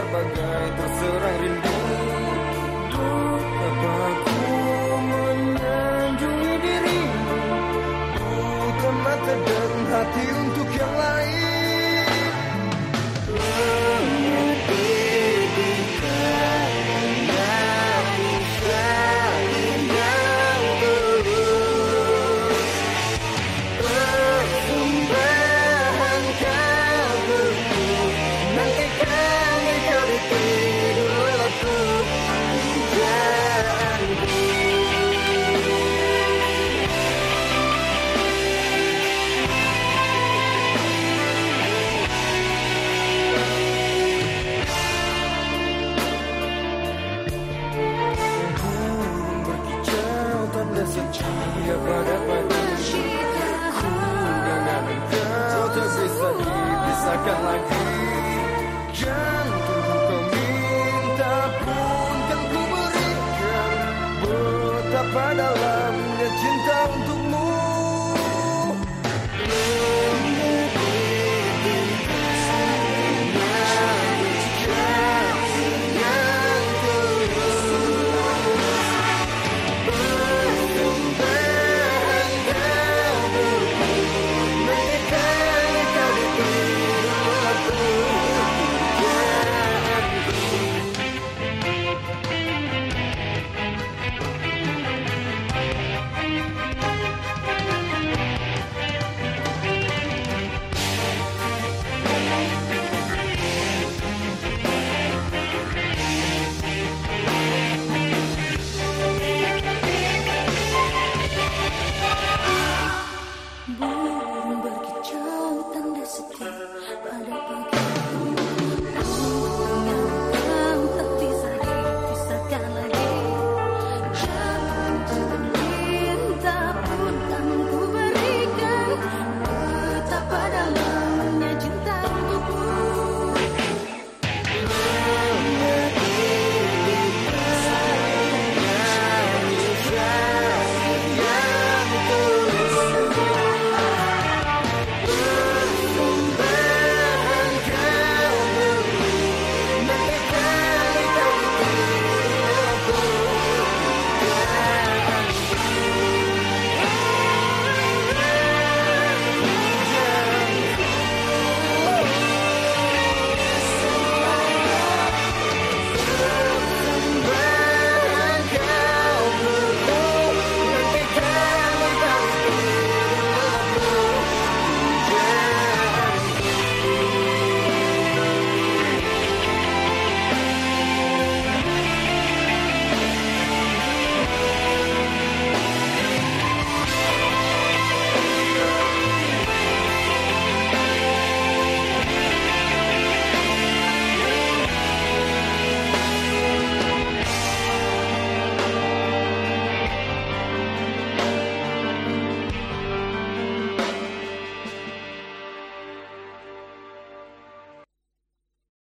Terbagai terserang rindu. Duh, apa takkan lagi. Jantung meminta pun kan ku berikan Betapa dalamnya cinta untuk